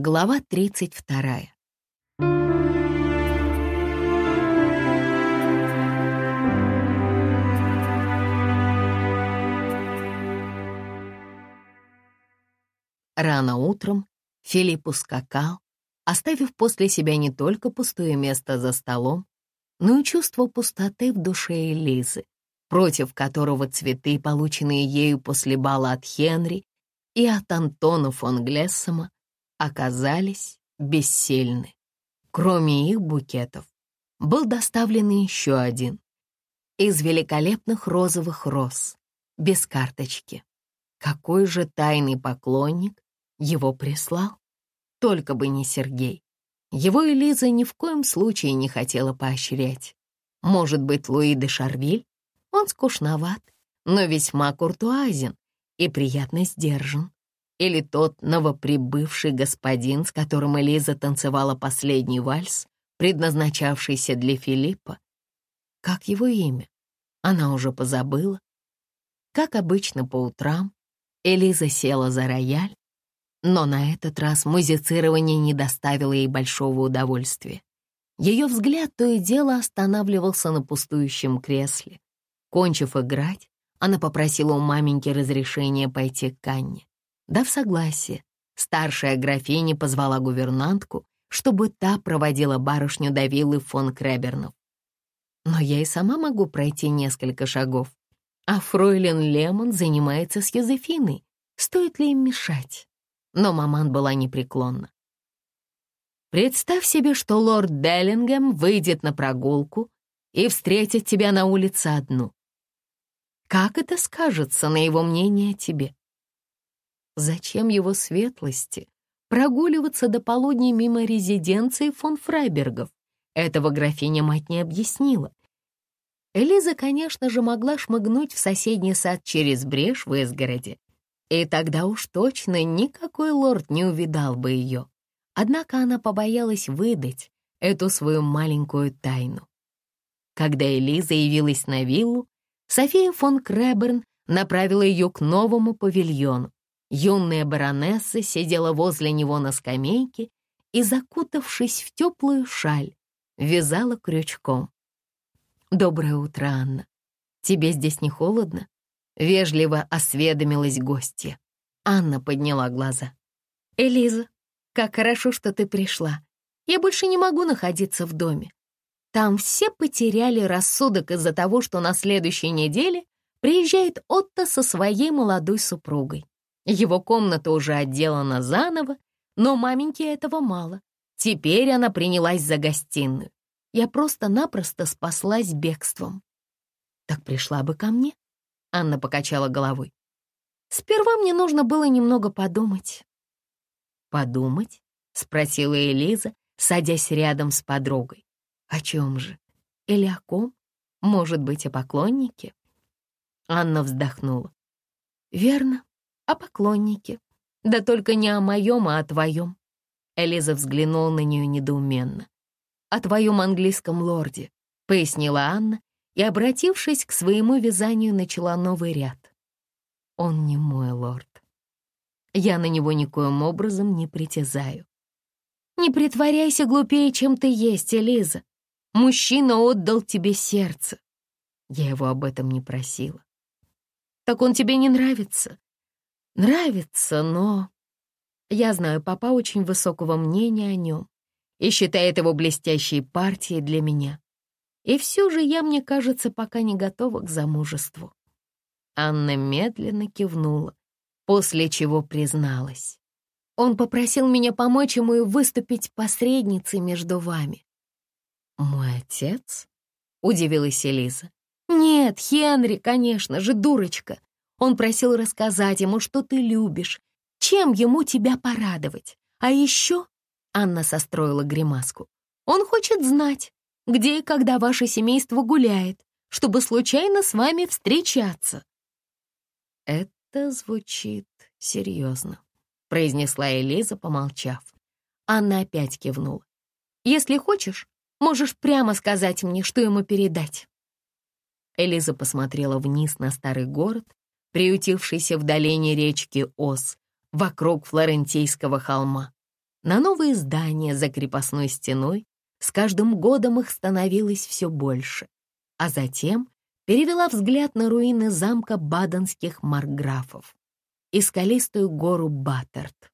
Глава 32. Рано утром Филипп ускакал, оставив после себя не только пустое место за столом, но и чувство пустоты в душе Элизы, против которого цветы, полученные ею после бала от Хенри и от Антона фон Глессома, оказались бессильны. Кроме их букетов, был доставлен еще один из великолепных розовых роз, без карточки. Какой же тайный поклонник его прислал? Только бы не Сергей. Его Элиза ни в коем случае не хотела поощрять. Может быть, Луи де Шарвиль? Он скучноват, но весьма куртуазен и приятно сдержан. Или тот новоприбывший господин, с которым Элиза танцевала последний вальс, предназначавшийся для Филиппа. Как его имя? Она уже позабыла. Как обычно по утрам, Элиза села за рояль, но на этот раз музицирование не доставило ей большого удовольствия. Ее взгляд то и дело останавливался на пустующем кресле. Кончив играть, она попросила у маменьки разрешения пойти к Анне. Дав согласие, старшая графиня позвала гувернантку, чтобы та проводила барышню до виллы фон Кребернов. Но я и сама могу пройти несколько шагов, а фройлен Лемон занимается с Юзефиной. Стоит ли им мешать? но маман была непреклонна. Представь себе, что лорд Деллингем выйдет на прогулку и встретит тебя на улице одну. Как это скажется на его мнение о тебе? Зачем его светлости прогуливаться до полудня мимо резиденции фон Фрайбергов? Этого графиня мать не объяснила. Элиза, конечно же, могла шмыгнуть в соседний сад через брешь в изгороде, и тогда уж точно никакой лорд не увидал бы ее. Однако она побоялась выдать эту свою маленькую тайну. Когда Элиза явилась на виллу, София фон Креберн направила ее к новому павильону. Юная баронесса сидела возле него на скамейке и, закутавшись в теплую шаль, вязала крючком. «Доброе утро, Анна. Тебе здесь не холодно?» Вежливо осведомилась гостья. Анна подняла глаза. «Элиза, как хорошо, что ты пришла. Я больше не могу находиться в доме. Там все потеряли рассудок из-за того, что на следующей неделе приезжает Отто со своей молодой супругой. Его комната уже отделана заново, но маменьке этого мало. Теперь она принялась за гостиную. Я просто-напросто спаслась бегством. Так пришла бы ко мне. Анна покачала головой. «Сперва мне нужно было немного подумать». «Подумать?» — спросила Элиза, садясь рядом с подругой. «О чем же? Или о ком? Может быть, о поклоннике?» Анна вздохнула. «Верно, о поклоннике. Да только не о моем, а о твоем». Элиза взглянула на нее недоуменно. «О твоем английском лорде», — пояснила Анна и, обратившись к своему вязанию, начала новый ряд. «Он не мой лорд. Я на него никоим образом не притязаю. Не притворяйся глупее, чем ты есть, Элиза. Мужчина отдал тебе сердце. Я его об этом не просила. Так он тебе не нравится? Нравится, но... Я знаю, папа очень высокого мнения о нем и считает его блестящей партией для меня. И все же я, мне кажется, пока не готова к замужеству. Анна медленно кивнула, после чего призналась. Он попросил меня помочь ему и выступить посредницей между вами. «Мой отец?» — удивилась Элиза. «Нет, Хенри, конечно же, дурочка. Он просил рассказать ему, что ты любишь, чем ему тебя порадовать. А еще...» — Анна состроила гримаску. «Он хочет знать, где и когда ваше семейство гуляет, чтобы случайно с вами встречаться». «Это звучит серьезно», — произнесла Элиза, помолчав. Анна опять кивнула. «Если хочешь, можешь прямо сказать мне, что ему передать». Элиза посмотрела вниз на старый город, приютившийся в долине речки Ос, вокруг Флорентийского холма. на новые здания за крепостной стеной. С каждым годом их становилось все больше. А затем перевела взгляд на руины замка баденских марграфов и скалистую гору Баттерт.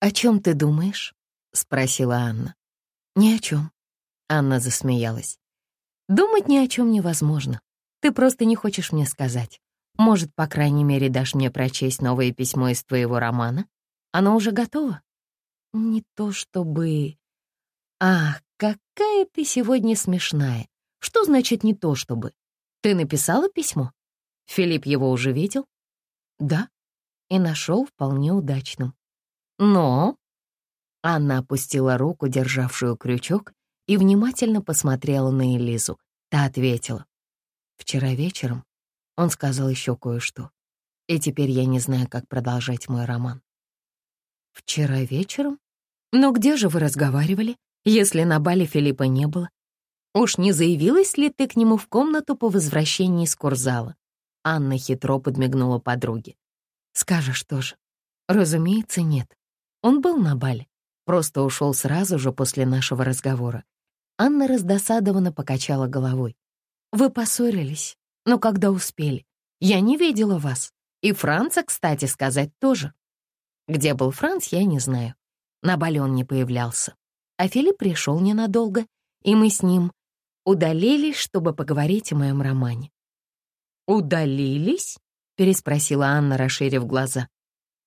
«О чем ты думаешь?» — спросила Анна. «Ни о чем». Анна засмеялась. «Думать ни о чем невозможно. Ты просто не хочешь мне сказать. Может, по крайней мере, дашь мне прочесть новое письмо из твоего романа? Оно уже готово?» «Не то чтобы...» «Ах, какая ты сегодня смешная. Что значит «не то чтобы»? Ты написала письмо? Филипп его уже видел?» «Да, и нашел вполне удачным. Но...» Анна опустила руку, державшую крючок, и внимательно посмотрела на Элизу. Та ответила. «Вчера вечером он сказал еще кое-что, и теперь я не знаю, как продолжать мой роман». «Вчера вечером? Но где же вы разговаривали, если на бале Филиппа не было? Уж не заявилась ли ты к нему в комнату по возвращении из курзала?» Анна хитро подмигнула подруге. «Скажешь тоже?» «Разумеется, нет. Он был на бале, просто ушел сразу же после нашего разговора. Анна раздосадованно покачала головой. «Вы поссорились, но когда успели? Я не видела вас. И Франца, кстати сказать, тоже. Где был Франц, я не знаю. На бале он не появлялся. А Филипп пришел ненадолго, и мы с ним удалились, чтобы поговорить о моем романе. «Удалились?» — переспросила Анна, расширив глаза.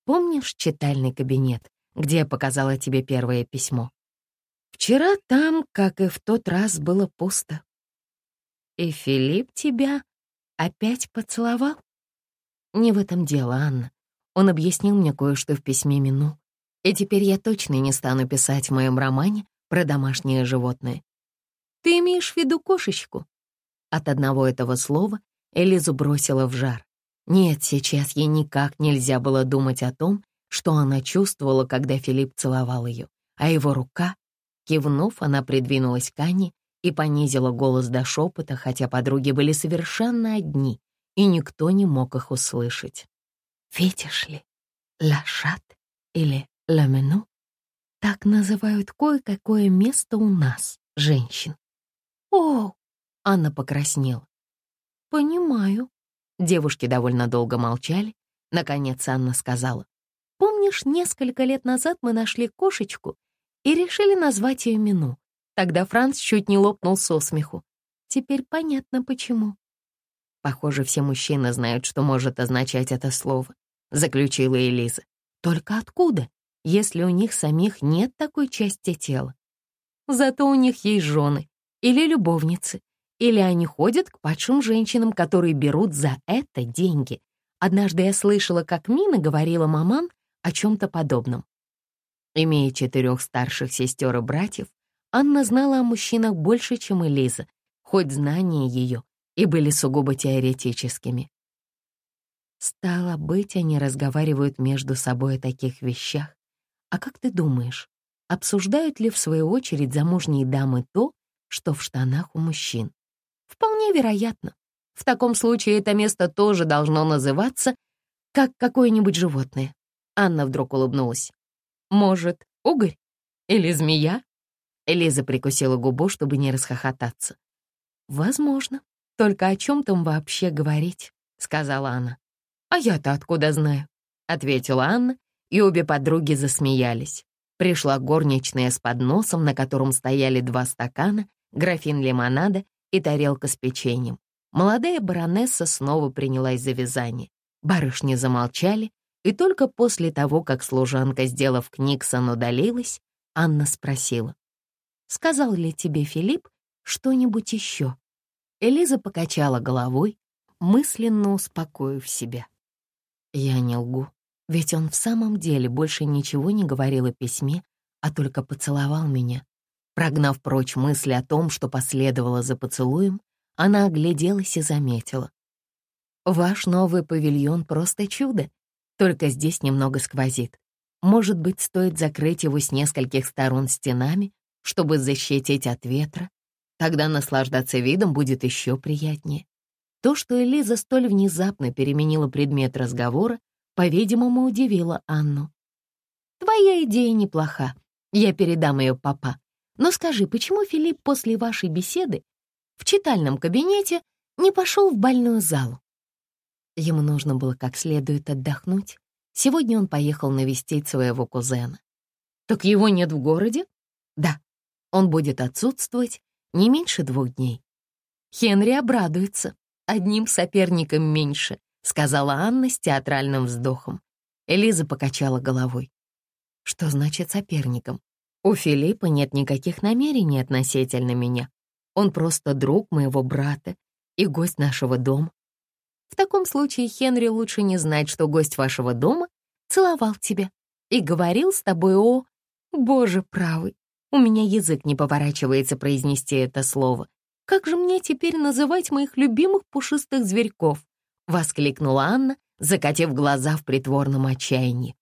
«Помнишь читальный кабинет, где я показала тебе первое письмо? Вчера там, как и в тот раз, было пусто. И Филипп тебя опять поцеловал? Не в этом дело, Анна. Он объяснил мне кое-что в письме Мину. И теперь я точно не стану писать в моем романе про домашнее животное. Ты имеешь в виду кошечку? От одного этого слова Элизу бросила в жар. Нет, сейчас ей никак нельзя было думать о том, что она чувствовала, когда Филипп целовал ее, а его рука Кивнув, она придвинулась к Анне и понизила голос до шепота, хотя подруги были совершенно одни, и никто не мог их услышать. «Видишь ли, лашат или ламену так называют кое-какое место у нас, женщин». «О!» — Анна покраснела. «Понимаю». Девушки довольно долго молчали. Наконец Анна сказала. «Помнишь, несколько лет назад мы нашли кошечку, и решили назвать ее Мину. Тогда Франц чуть не лопнул со смеху. Теперь понятно, почему. Похоже, все мужчины знают, что может означать это слово, заключила Элиза. Только откуда, если у них самих нет такой части тела? Зато у них есть жены или любовницы, или они ходят к падшим женщинам, которые берут за это деньги. Однажды я слышала, как Мина говорила маман о чем-то подобном. Имея четырех старших сестер и братьев, Анна знала о мужчинах больше, чем Элиза, хоть знания ее и были сугубо теоретическими. Стало быть, они разговаривают между собой о таких вещах. А как ты думаешь, обсуждают ли в свою очередь замужние дамы то, что в штанах у мужчин? Вполне вероятно. В таком случае это место тоже должно называться как какое-нибудь животное. Анна вдруг улыбнулась. Может, угорь? Или змея?» Элиза прикусила губу, чтобы не расхохотаться. «Возможно. Только о чем там вообще говорить?» — сказала она. «А я-то откуда знаю?» — ответила Анна, и обе подруги засмеялись. Пришла горничная с подносом, на котором стояли два стакана, графин лимонада и тарелка с печеньем. Молодая баронесса снова принялась за вязание. Барышни замолчали, и только после того, как служанка, сделав Книксон, удалилась, Анна спросила, «Сказал ли тебе Филипп что-нибудь еще?» Элиза покачала головой, мысленно успокоив себя. «Я не лгу, ведь он в самом деле больше ничего не говорил о письме, а только поцеловал меня». Прогнав прочь мысли о том, что последовало за поцелуем, она огляделась и заметила. «Ваш новый павильон просто чудо. Только здесь немного сквозит. Может быть, стоит закрыть его с нескольких сторон стенами, чтобы защитить от ветра? Тогда наслаждаться видом будет еще приятнее. То, что Элиза столь внезапно переменила предмет разговора, по-видимому, удивило Анну. Твоя идея неплоха. Я передам ее папа. Но скажи, почему Филипп после вашей беседы в читальном кабинете не пошел в больную залу? Ему нужно было как следует отдохнуть. Сегодня он поехал навестить своего кузена. Так его нет в городе? Да, он будет отсутствовать не меньше двух дней. Хенри обрадуется. Одним соперником меньше, сказала Анна с театральным вздохом. Элиза покачала головой. Что значит соперником? У Филиппа нет никаких намерений относительно меня. Он просто друг моего брата и гость нашего дома. В таком случае Хенри лучше не знать, что гость вашего дома целовал тебя и говорил с тобой о... Боже правый, у меня язык не поворачивается произнести это слово. Как же мне теперь называть моих любимых пушистых зверьков? Воскликнула Анна, закатив глаза в притворном отчаянии.